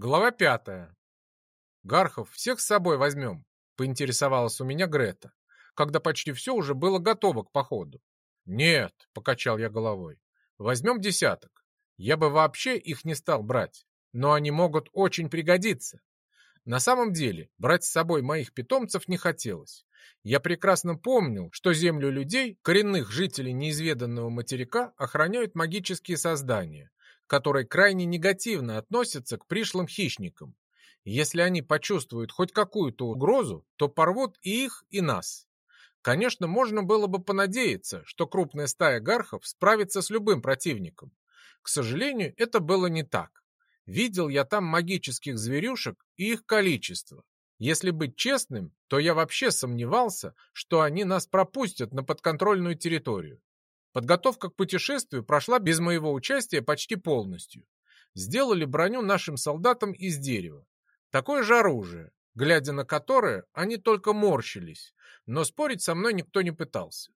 Глава пятая. «Гархов, всех с собой возьмем?» — поинтересовалась у меня Грета, когда почти все уже было готово к походу. «Нет», — покачал я головой, — «возьмем десяток. Я бы вообще их не стал брать, но они могут очень пригодиться. На самом деле, брать с собой моих питомцев не хотелось. Я прекрасно помнил, что землю людей, коренных жителей неизведанного материка, охраняют магические создания, которые крайне негативно относятся к пришлым хищникам. Если они почувствуют хоть какую-то угрозу, то порвут и их, и нас. Конечно, можно было бы понадеяться, что крупная стая гархов справится с любым противником. К сожалению, это было не так. Видел я там магических зверюшек и их количество. Если быть честным, то я вообще сомневался, что они нас пропустят на подконтрольную территорию. Подготовка к путешествию прошла без моего участия почти полностью. Сделали броню нашим солдатам из дерева. Такое же оружие, глядя на которое, они только морщились, но спорить со мной никто не пытался.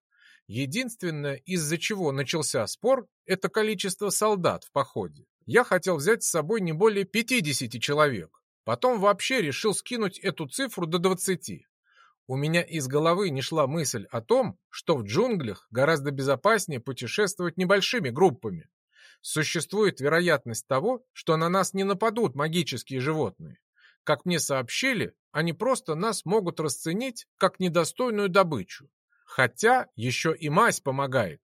Единственное, из-за чего начался спор, это количество солдат в походе. Я хотел взять с собой не более 50 человек. Потом вообще решил скинуть эту цифру до 20. У меня из головы не шла мысль о том, что в джунглях гораздо безопаснее путешествовать небольшими группами. Существует вероятность того, что на нас не нападут магические животные. Как мне сообщили, они просто нас могут расценить как недостойную добычу. Хотя еще и мазь помогает.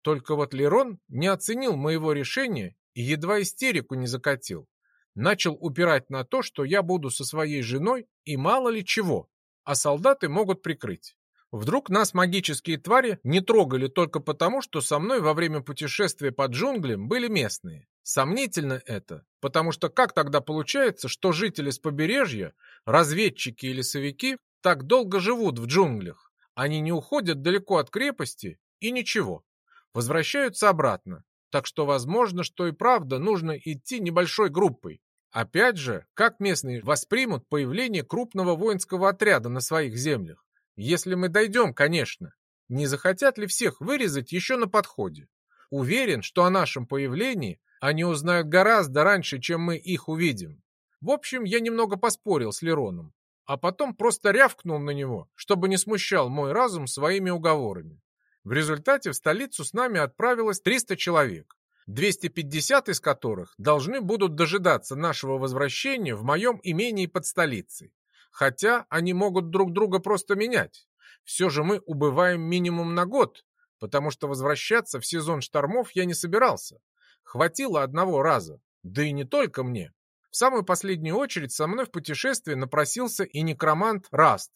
Только вот Лерон не оценил моего решения и едва истерику не закатил. Начал упирать на то, что я буду со своей женой и мало ли чего а солдаты могут прикрыть. Вдруг нас магические твари не трогали только потому, что со мной во время путешествия по джунглям были местные. Сомнительно это, потому что как тогда получается, что жители с побережья, разведчики и лесовики так долго живут в джунглях? Они не уходят далеко от крепости и ничего. Возвращаются обратно. Так что возможно, что и правда нужно идти небольшой группой. Опять же, как местные воспримут появление крупного воинского отряда на своих землях? Если мы дойдем, конечно. Не захотят ли всех вырезать еще на подходе? Уверен, что о нашем появлении они узнают гораздо раньше, чем мы их увидим. В общем, я немного поспорил с Лероном, а потом просто рявкнул на него, чтобы не смущал мой разум своими уговорами. В результате в столицу с нами отправилось 300 человек. 250 из которых должны будут дожидаться нашего возвращения в моем имении под столицей. Хотя они могут друг друга просто менять. Все же мы убываем минимум на год, потому что возвращаться в сезон штормов я не собирался. Хватило одного раза, да и не только мне. В самую последнюю очередь со мной в путешествие напросился и некромант Раст,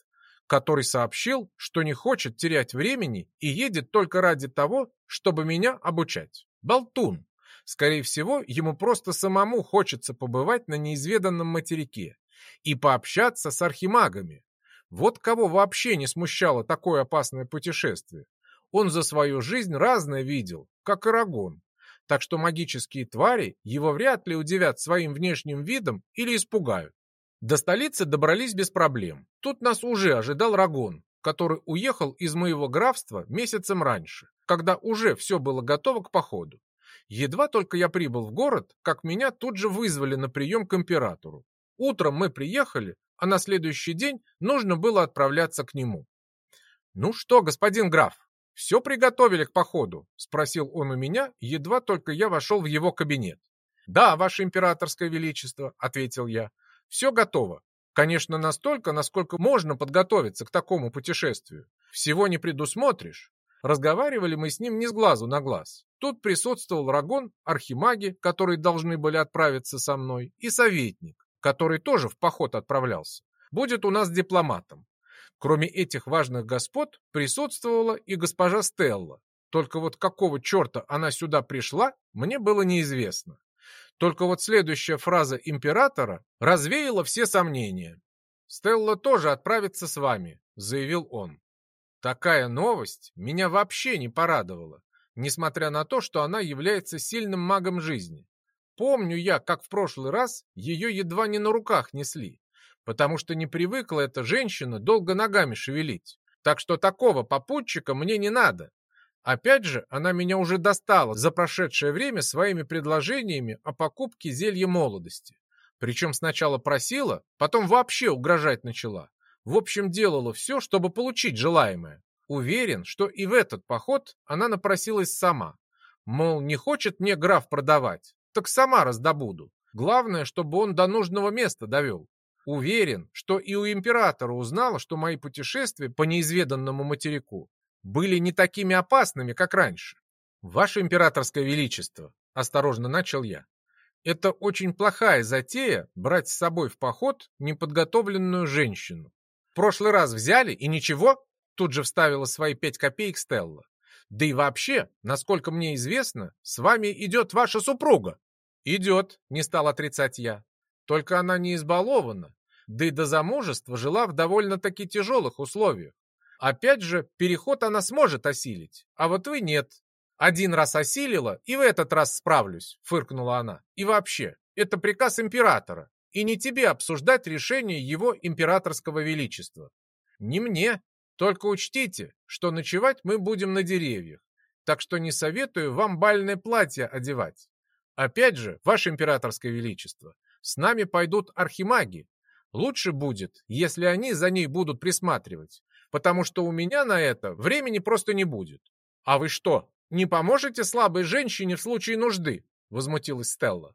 который сообщил, что не хочет терять времени и едет только ради того, чтобы меня обучать. Болтун. Скорее всего, ему просто самому хочется побывать на неизведанном материке и пообщаться с архимагами. Вот кого вообще не смущало такое опасное путешествие. Он за свою жизнь разное видел, как и Рагон. Так что магические твари его вряд ли удивят своим внешним видом или испугают. До столицы добрались без проблем. Тут нас уже ожидал Рагон, который уехал из моего графства месяцем раньше когда уже все было готово к походу. Едва только я прибыл в город, как меня тут же вызвали на прием к императору. Утром мы приехали, а на следующий день нужно было отправляться к нему. «Ну что, господин граф, все приготовили к походу?» — спросил он у меня, едва только я вошел в его кабинет. «Да, ваше императорское величество», — ответил я. «Все готово. Конечно, настолько, насколько можно подготовиться к такому путешествию. Всего не предусмотришь. Разговаривали мы с ним не с глазу на глаз. Тут присутствовал Рагон, архимаги, которые должны были отправиться со мной, и советник, который тоже в поход отправлялся. Будет у нас дипломатом. Кроме этих важных господ присутствовала и госпожа Стелла. Только вот какого черта она сюда пришла, мне было неизвестно. Только вот следующая фраза императора развеяла все сомнения. «Стелла тоже отправится с вами», — заявил он. Такая новость меня вообще не порадовала, несмотря на то, что она является сильным магом жизни. Помню я, как в прошлый раз ее едва не на руках несли, потому что не привыкла эта женщина долго ногами шевелить. Так что такого попутчика мне не надо. Опять же, она меня уже достала за прошедшее время своими предложениями о покупке зелья молодости. Причем сначала просила, потом вообще угрожать начала. В общем, делала все, чтобы получить желаемое. Уверен, что и в этот поход она напросилась сама. Мол, не хочет мне граф продавать, так сама раздобуду. Главное, чтобы он до нужного места довел. Уверен, что и у императора узнала, что мои путешествия по неизведанному материку были не такими опасными, как раньше. Ваше императорское величество, осторожно начал я, это очень плохая затея брать с собой в поход неподготовленную женщину. В прошлый раз взяли и ничего, тут же вставила свои пять копеек Стелла. Да и вообще, насколько мне известно, с вами идет ваша супруга. Идет, не стал отрицать я. Только она не избалована, да и до замужества жила в довольно-таки тяжелых условиях. Опять же, переход она сможет осилить, а вот вы нет. Один раз осилила, и в этот раз справлюсь, фыркнула она. И вообще, это приказ императора, и не тебе обсуждать решение его императорского величества. Не мне. Только учтите, что ночевать мы будем на деревьях, так что не советую вам бальное платье одевать. Опять же, ваше императорское величество, с нами пойдут архимаги. Лучше будет, если они за ней будут присматривать, потому что у меня на это времени просто не будет. А вы что, «Не поможете слабой женщине в случае нужды?» — возмутилась Стелла.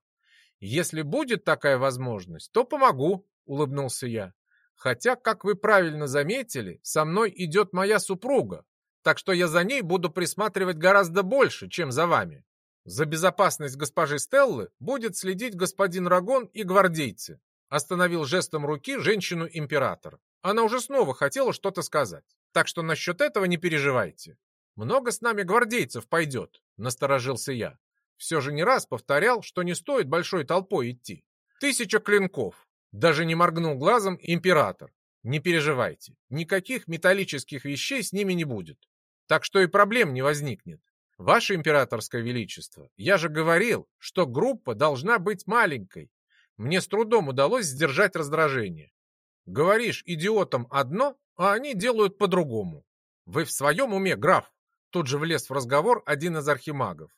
«Если будет такая возможность, то помогу», — улыбнулся я. «Хотя, как вы правильно заметили, со мной идет моя супруга, так что я за ней буду присматривать гораздо больше, чем за вами. За безопасность госпожи Стеллы будет следить господин Рагон и гвардейцы», — остановил жестом руки женщину-император. Она уже снова хотела что-то сказать, так что насчет этого не переживайте. «Много с нами гвардейцев пойдет», — насторожился я. Все же не раз повторял, что не стоит большой толпой идти. «Тысяча клинков!» Даже не моргнул глазом император. «Не переживайте, никаких металлических вещей с ними не будет. Так что и проблем не возникнет. Ваше императорское величество, я же говорил, что группа должна быть маленькой. Мне с трудом удалось сдержать раздражение. Говоришь идиотам одно, а они делают по-другому. Вы в своем уме, граф? Тут же влез в разговор один из архимагов.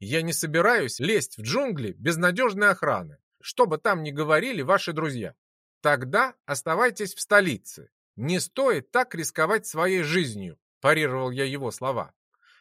«Я не собираюсь лезть в джунгли без надежной охраны, что бы там ни говорили ваши друзья. Тогда оставайтесь в столице. Не стоит так рисковать своей жизнью», парировал я его слова.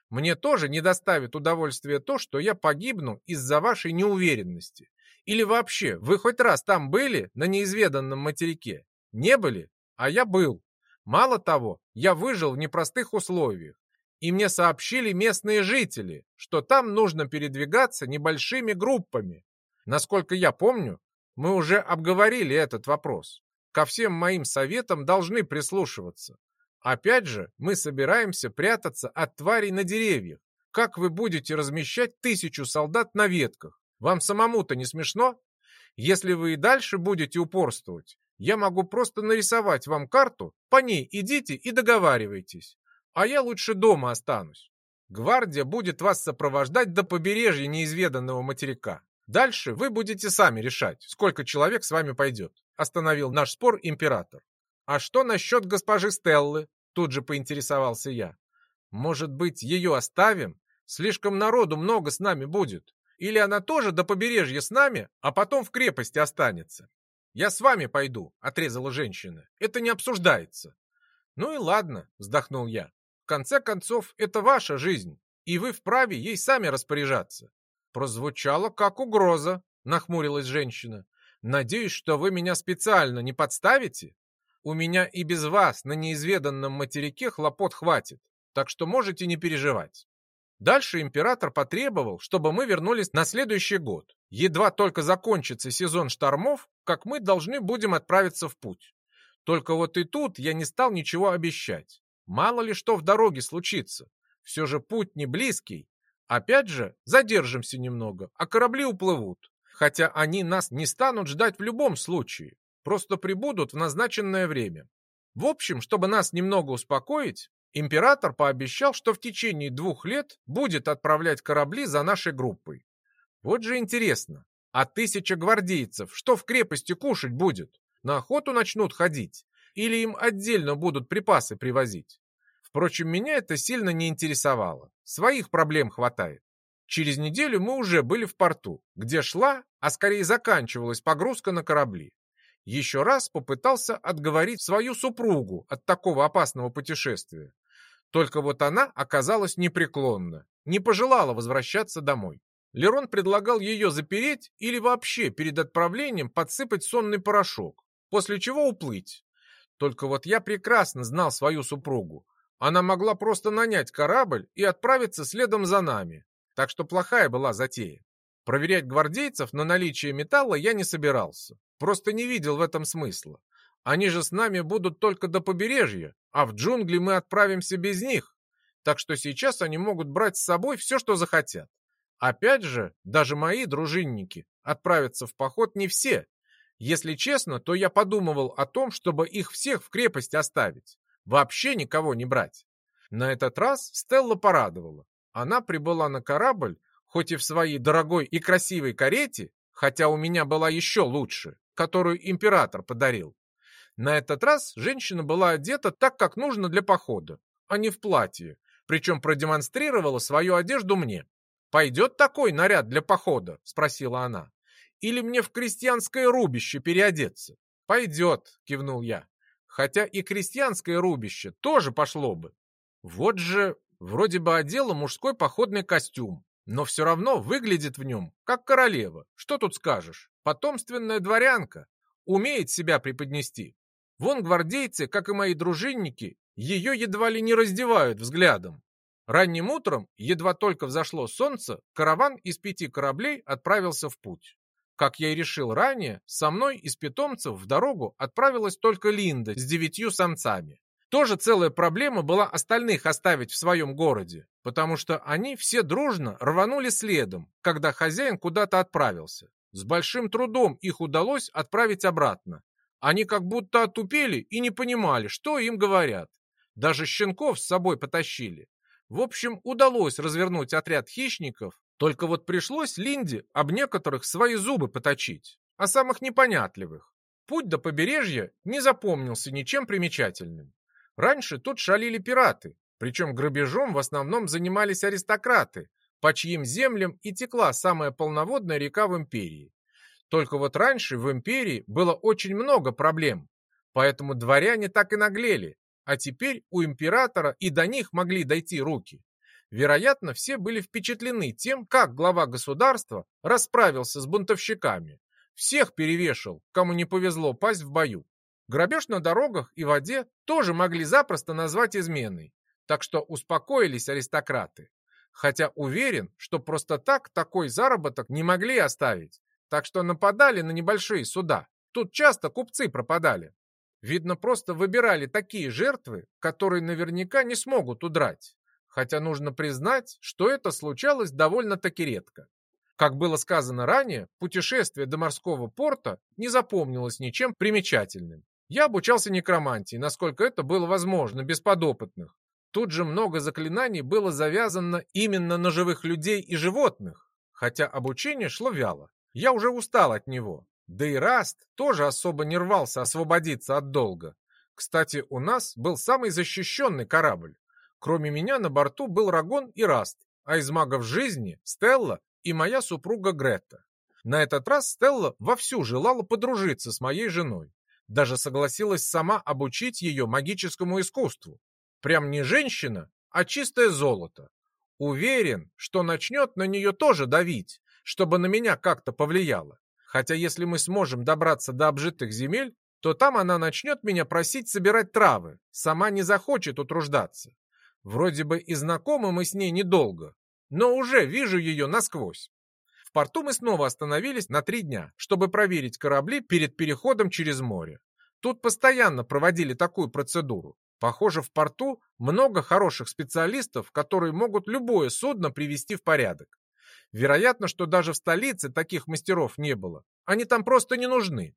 «Мне тоже не доставит удовольствия то, что я погибну из-за вашей неуверенности. Или вообще, вы хоть раз там были, на неизведанном материке? Не были? А я был. Мало того, я выжил в непростых условиях и мне сообщили местные жители, что там нужно передвигаться небольшими группами. Насколько я помню, мы уже обговорили этот вопрос. Ко всем моим советам должны прислушиваться. Опять же, мы собираемся прятаться от тварей на деревьях. Как вы будете размещать тысячу солдат на ветках? Вам самому-то не смешно? Если вы и дальше будете упорствовать, я могу просто нарисовать вам карту, по ней идите и договаривайтесь а я лучше дома останусь. Гвардия будет вас сопровождать до побережья неизведанного материка. Дальше вы будете сами решать, сколько человек с вами пойдет», — остановил наш спор император. «А что насчет госпожи Стеллы?» — тут же поинтересовался я. «Может быть, ее оставим? Слишком народу много с нами будет. Или она тоже до побережья с нами, а потом в крепости останется?» «Я с вами пойду», — отрезала женщина. «Это не обсуждается». «Ну и ладно», — вздохнул я конце концов, это ваша жизнь, и вы вправе ей сами распоряжаться. Прозвучало как угроза, нахмурилась женщина. Надеюсь, что вы меня специально не подставите? У меня и без вас на неизведанном материке хлопот хватит, так что можете не переживать. Дальше император потребовал, чтобы мы вернулись на следующий год. Едва только закончится сезон штормов, как мы должны будем отправиться в путь. Только вот и тут я не стал ничего обещать. Мало ли что в дороге случится. Все же путь не близкий. Опять же, задержимся немного, а корабли уплывут. Хотя они нас не станут ждать в любом случае. Просто прибудут в назначенное время. В общем, чтобы нас немного успокоить, император пообещал, что в течение двух лет будет отправлять корабли за нашей группой. Вот же интересно, а тысяча гвардейцев что в крепости кушать будет? На охоту начнут ходить? Или им отдельно будут припасы привозить? Впрочем, меня это сильно не интересовало. Своих проблем хватает. Через неделю мы уже были в порту, где шла, а скорее заканчивалась погрузка на корабли. Еще раз попытался отговорить свою супругу от такого опасного путешествия. Только вот она оказалась непреклонна, не пожелала возвращаться домой. Лерон предлагал ее запереть или вообще перед отправлением подсыпать сонный порошок, после чего уплыть. Только вот я прекрасно знал свою супругу. Она могла просто нанять корабль и отправиться следом за нами. Так что плохая была затея. Проверять гвардейцев на наличие металла я не собирался. Просто не видел в этом смысла. Они же с нами будут только до побережья, а в джунгли мы отправимся без них. Так что сейчас они могут брать с собой все, что захотят. Опять же, даже мои дружинники отправятся в поход не все. Если честно, то я подумывал о том, чтобы их всех в крепость оставить. Вообще никого не брать. На этот раз Стелла порадовала. Она прибыла на корабль, хоть и в своей дорогой и красивой карете, хотя у меня была еще лучше, которую император подарил. На этот раз женщина была одета так, как нужно для похода, а не в платье, причем продемонстрировала свою одежду мне. «Пойдет такой наряд для похода?» – спросила она. «Или мне в крестьянское рубище переодеться?» «Пойдет», – кивнул я. «Хотя и крестьянское рубище тоже пошло бы. Вот же, вроде бы одела мужской походный костюм, но все равно выглядит в нем, как королева. Что тут скажешь? Потомственная дворянка. Умеет себя преподнести. Вон гвардейцы, как и мои дружинники, ее едва ли не раздевают взглядом. Ранним утром, едва только взошло солнце, караван из пяти кораблей отправился в путь. Как я и решил ранее, со мной из питомцев в дорогу отправилась только Линда с девятью самцами. Тоже целая проблема была остальных оставить в своем городе, потому что они все дружно рванули следом, когда хозяин куда-то отправился. С большим трудом их удалось отправить обратно. Они как будто отупели и не понимали, что им говорят. Даже щенков с собой потащили. В общем, удалось развернуть отряд хищников, только вот пришлось Линде об некоторых свои зубы поточить, о самых непонятливых. Путь до побережья не запомнился ничем примечательным. Раньше тут шалили пираты, причем грабежом в основном занимались аристократы, по чьим землям и текла самая полноводная река в империи. Только вот раньше в империи было очень много проблем, поэтому дворяне так и наглели, а теперь у императора и до них могли дойти руки. Вероятно, все были впечатлены тем, как глава государства расправился с бунтовщиками. Всех перевешал, кому не повезло пасть в бою. Грабеж на дорогах и воде тоже могли запросто назвать изменой, так что успокоились аристократы. Хотя уверен, что просто так такой заработок не могли оставить, так что нападали на небольшие суда. Тут часто купцы пропадали. Видно, просто выбирали такие жертвы, которые наверняка не смогут удрать. Хотя нужно признать, что это случалось довольно-таки редко. Как было сказано ранее, путешествие до морского порта не запомнилось ничем примечательным. Я обучался некромантии, насколько это было возможно, без подопытных. Тут же много заклинаний было завязано именно на живых людей и животных, хотя обучение шло вяло. Я уже устал от него. Да и Раст тоже особо не рвался освободиться от долга. Кстати, у нас был самый защищенный корабль. Кроме меня на борту был Рагон и Раст, а из магов жизни – Стелла и моя супруга Гретта. На этот раз Стелла вовсю желала подружиться с моей женой. Даже согласилась сама обучить ее магическому искусству. Прям не женщина, а чистое золото. Уверен, что начнет на нее тоже давить, чтобы на меня как-то повлияло. Хотя если мы сможем добраться до обжитых земель, то там она начнет меня просить собирать травы, сама не захочет утруждаться. Вроде бы и знакомы мы с ней недолго, но уже вижу ее насквозь. В порту мы снова остановились на три дня, чтобы проверить корабли перед переходом через море. Тут постоянно проводили такую процедуру. Похоже, в порту много хороших специалистов, которые могут любое судно привести в порядок. Вероятно, что даже в столице таких мастеров не было. Они там просто не нужны.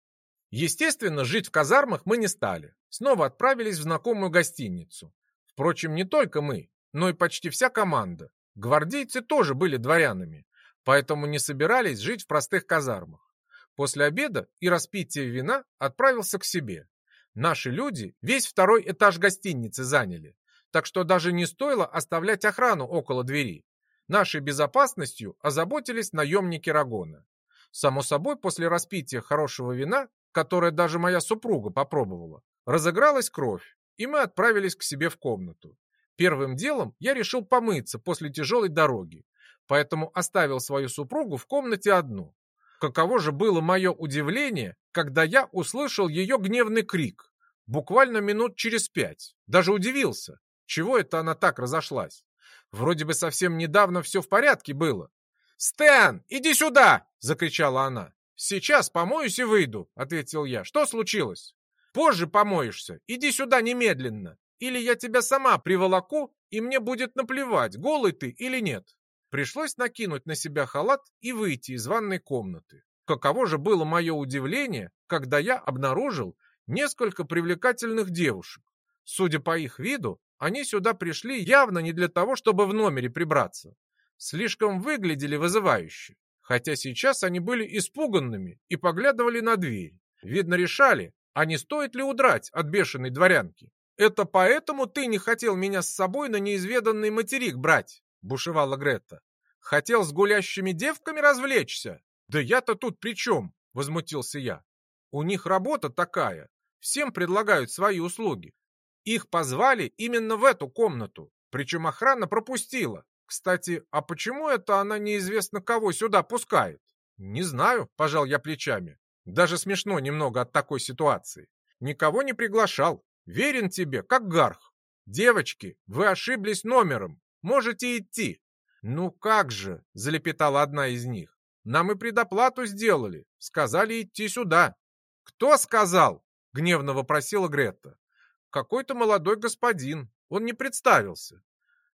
Естественно, жить в казармах мы не стали. Снова отправились в знакомую гостиницу. Впрочем, не только мы, но и почти вся команда. Гвардейцы тоже были дворянами, поэтому не собирались жить в простых казармах. После обеда и распития вина отправился к себе. Наши люди весь второй этаж гостиницы заняли, так что даже не стоило оставлять охрану около двери. Нашей безопасностью озаботились наемники Рагона. Само собой, после распития хорошего вина, которое даже моя супруга попробовала, разыгралась кровь, и мы отправились к себе в комнату. Первым делом я решил помыться после тяжелой дороги, поэтому оставил свою супругу в комнате одну. Каково же было мое удивление, когда я услышал ее гневный крик. Буквально минут через пять. Даже удивился, чего это она так разошлась. Вроде бы совсем недавно все в порядке было. «Стэн, иди сюда!» — закричала она. «Сейчас помоюсь и выйду», — ответил я. «Что случилось?» «Позже помоешься. Иди сюда немедленно. Или я тебя сама приволоку, и мне будет наплевать, голый ты или нет». Пришлось накинуть на себя халат и выйти из ванной комнаты. Каково же было мое удивление, когда я обнаружил несколько привлекательных девушек. Судя по их виду, они сюда пришли явно не для того, чтобы в номере прибраться. Слишком выглядели вызывающе. Хотя сейчас они были испуганными и поглядывали на дверь. Видно, решали, а не стоит ли удрать от бешеной дворянки. «Это поэтому ты не хотел меня с собой на неизведанный материк брать?» — бушевала Гретта. «Хотел с гулящими девками развлечься?» «Да я-то тут при чем?» — возмутился я. «У них работа такая. Всем предлагают свои услуги. Их позвали именно в эту комнату, причем охрана пропустила. Кстати, а почему это она неизвестно кого сюда пускает? Не знаю, пожал я плечами. Даже смешно немного от такой ситуации. Никого не приглашал. Верен тебе, как гарх. Девочки, вы ошиблись номером. Можете идти. Ну как же, залепетала одна из них. Нам и предоплату сделали. Сказали идти сюда. Кто сказал? Гневно вопросила Гретта. Какой-то молодой господин. Он не представился.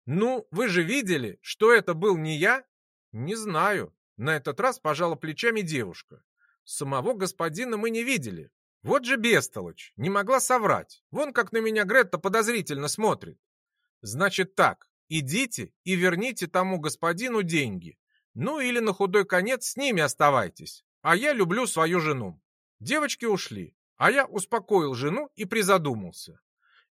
Ну, вы же видели, что это был не я? Не знаю. На этот раз пожала плечами девушка. Самого господина мы не видели. Вот же бестолочь, не могла соврать. Вон как на меня Гретта подозрительно смотрит. Значит так, идите и верните тому господину деньги. Ну или на худой конец с ними оставайтесь. А я люблю свою жену. Девочки ушли, а я успокоил жену и призадумался.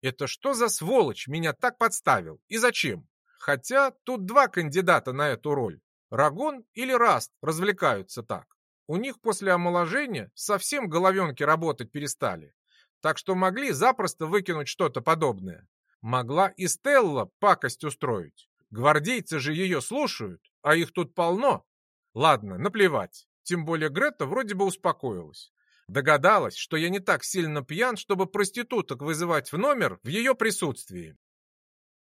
Это что за сволочь меня так подставил? И зачем? Хотя тут два кандидата на эту роль. Рагон или Раст развлекаются так. У них после омоложения совсем головенки работать перестали. Так что могли запросто выкинуть что-то подобное. Могла и Стелла пакость устроить. Гвардейцы же ее слушают, а их тут полно. Ладно, наплевать. Тем более Грета вроде бы успокоилась. Догадалась, что я не так сильно пьян, чтобы проституток вызывать в номер в ее присутствии.